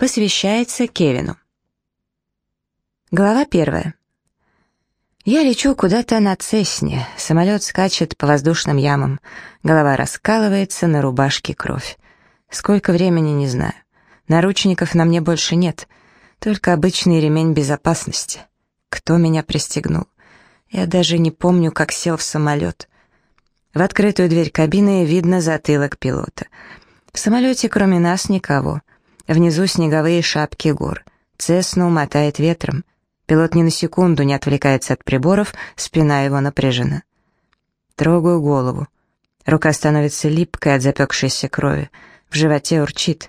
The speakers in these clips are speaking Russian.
Посвящается Кевину. Глава первая. Я лечу куда-то на Цесне, самолет скачет по воздушным ямам, голова раскалывается, на рубашке кровь. Сколько времени, не знаю. Наручников на мне больше нет, только обычный ремень безопасности. Кто меня пристегнул? Я даже не помню, как сел в самолет. В открытую дверь кабины видно затылок пилота. В самолете кроме нас никого. Внизу снеговые шапки гор. Цесну мотает ветром. Пилот ни на секунду не отвлекается от приборов, спина его напряжена. Трогаю голову. Рука становится липкой от запекшейся крови. В животе урчит.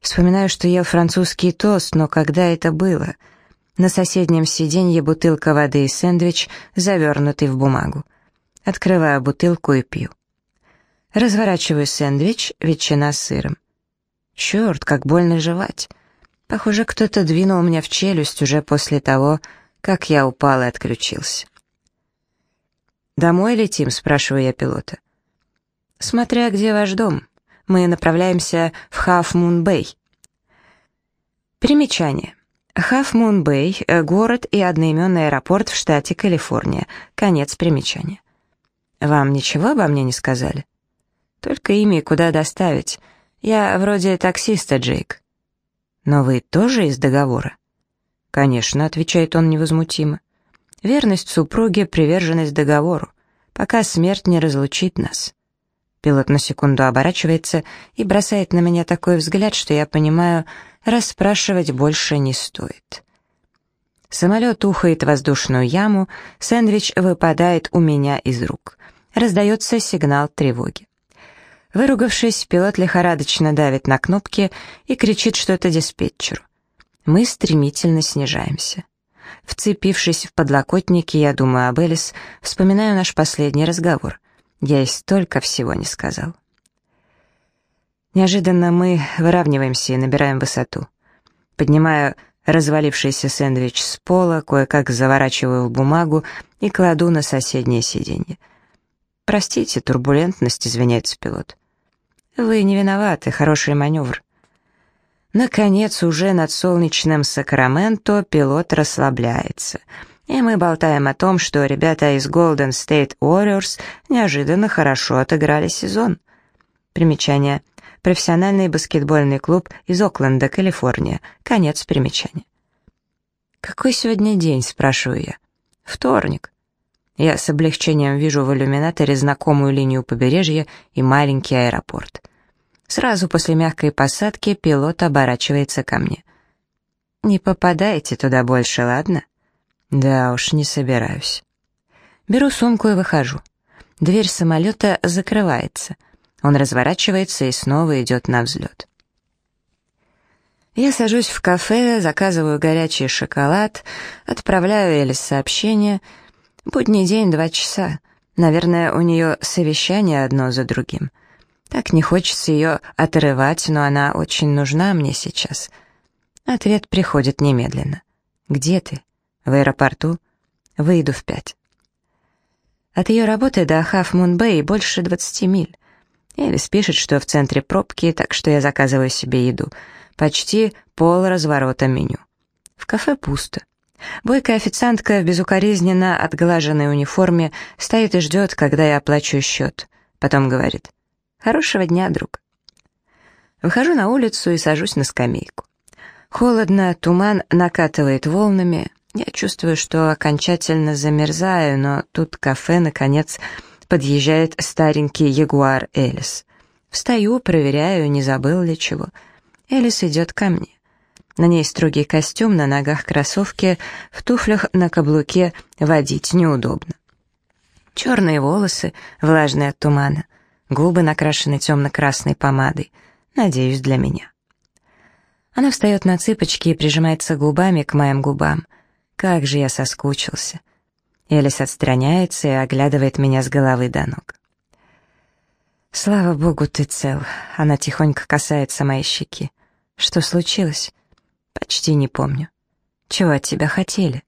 Вспоминаю, что ел французский тост, но когда это было? На соседнем сиденье бутылка воды и сэндвич, завернутый в бумагу. Открываю бутылку и пью. Разворачиваю сэндвич, ветчина с сыром. Черт, как больно жевать. Похоже, кто-то двинул меня в челюсть уже после того, как я упал и отключился. «Домой летим?» — спрашиваю я пилота. «Смотря где ваш дом. Мы направляемся в Хаф-Мун-Бэй». Примечание. Хаф-Мун-Бэй — город и одноименный аэропорт в штате Калифорния. Конец примечания. «Вам ничего обо мне не сказали?» «Только имя и куда доставить». «Я вроде таксиста, Джейк». «Но вы тоже из договора?» «Конечно», — отвечает он невозмутимо. «Верность супруге, приверженность договору, пока смерть не разлучит нас». Пилот на секунду оборачивается и бросает на меня такой взгляд, что я понимаю, расспрашивать больше не стоит. Самолет ухает в воздушную яму, сэндвич выпадает у меня из рук. Раздается сигнал тревоги. Выругавшись, пилот лихорадочно давит на кнопки и кричит что-то диспетчеру. Мы стремительно снижаемся. Вцепившись в подлокотники, я думаю об Элис, вспоминаю наш последний разговор. Я ей столько всего не сказал. Неожиданно мы выравниваемся и набираем высоту. Поднимаю развалившийся сэндвич с пола, кое-как заворачиваю в бумагу и кладу на соседнее сиденье. «Простите, турбулентность», — извиняется пилот. Вы не виноваты, хороший маневр. Наконец, уже над солнечным Сакраменто пилот расслабляется. И мы болтаем о том, что ребята из Golden State Warriors неожиданно хорошо отыграли сезон. Примечание. Профессиональный баскетбольный клуб из Окленда, Калифорния. Конец примечания. «Какой сегодня день?» — спрашиваю я. «Вторник». Я с облегчением вижу в иллюминаторе знакомую линию побережья и маленький аэропорт. Сразу после мягкой посадки пилот оборачивается ко мне. «Не попадайте туда больше, ладно?» «Да уж, не собираюсь». Беру сумку и выхожу. Дверь самолета закрывается. Он разворачивается и снова идет на взлет. Я сажусь в кафе, заказываю горячий шоколад, отправляю Элис сообщение — Будний день, два часа. Наверное, у нее совещание одно за другим. Так не хочется ее отрывать, но она очень нужна мне сейчас. Ответ приходит немедленно. «Где ты?» «В аэропорту?» «Выйду в пять». От ее работы до Хаф-Мун-Бэй больше двадцати миль. Элис пишет, что в центре пробки, так что я заказываю себе еду. Почти пол разворота меню. В кафе пусто. Бойкая официантка в безукоризненно отглаженной униформе стоит и ждет, когда я оплачу счет. Потом говорит «Хорошего дня, друг». Выхожу на улицу и сажусь на скамейку. Холодно, туман накатывает волнами. Я чувствую, что окончательно замерзаю, но тут кафе, наконец, подъезжает старенький Ягуар Элис. Встаю, проверяю, не забыл ли чего. Элис идет ко мне. На ней строгий костюм, на ногах кроссовки, в туфлях на каблуке водить неудобно. Черные волосы, влажные от тумана, губы накрашены темно-красной помадой, надеюсь, для меня. Она встает на цыпочки и прижимается губами к моим губам. Как же я соскучился. Элис отстраняется и оглядывает меня с головы до ног. «Слава богу, ты цел!» Она тихонько касается моей щеки. «Что случилось?» Почти не помню. Чего от тебя хотели?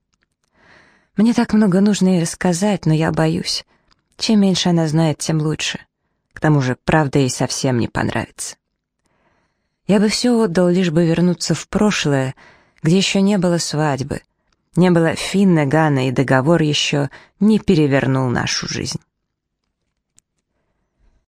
Мне так много нужно ей рассказать, но я боюсь. Чем меньше она знает, тем лучше. К тому же, правда ей совсем не понравится. Я бы все отдал, лишь бы вернуться в прошлое, где еще не было свадьбы, не было Финна, Гана, и договор еще не перевернул нашу жизнь.